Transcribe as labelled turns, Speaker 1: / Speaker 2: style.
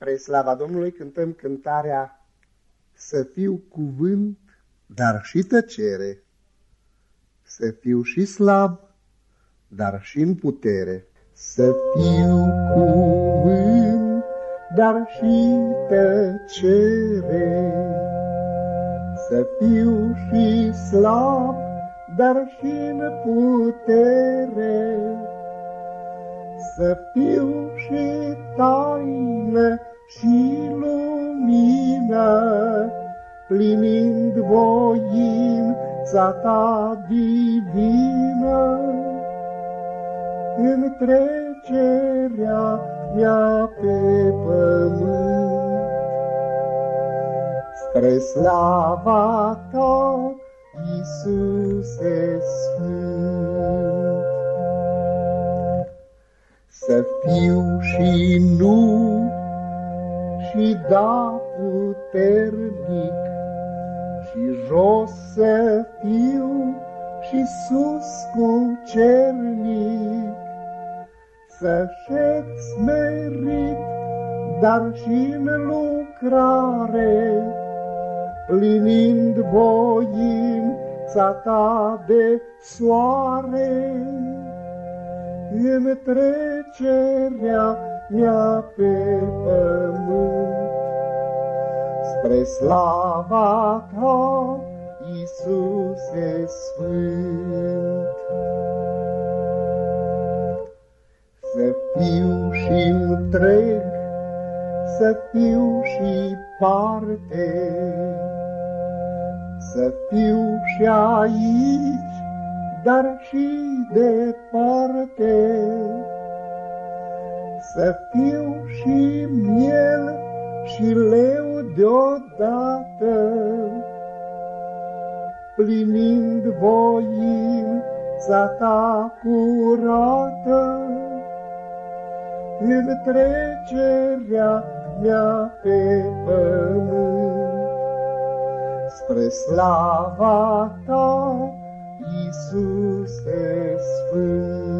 Speaker 1: Spre slava Domnului cântăm cântarea Să fiu cuvânt, dar și tăcere, Să fiu și slab, dar și în putere. Să fiu cuvânt, dar și tăcere, Să fiu și slab, dar și în putere. Să fiu și taină și lumină, plinind voința ta divină. În trecerea mea pe pământ, spre slava ta, Iisuse Sfânt. Să fiu și nu și da puternic, și jos să fiu și sus cu cernic, să șed smerit, dar și în lucrare, plinind voința ta de soare în trecerea mea pe pământ. Spre slava ta, Iisuse Sfânt. Să fiu și întreg, să fiu și parte, să fiu și aici, dar și departe. Să fiu și miel și leu deodată, plinind voința ta curată, în trecerea mea pe pământ, spre slava ta, Iisuse Sfânt.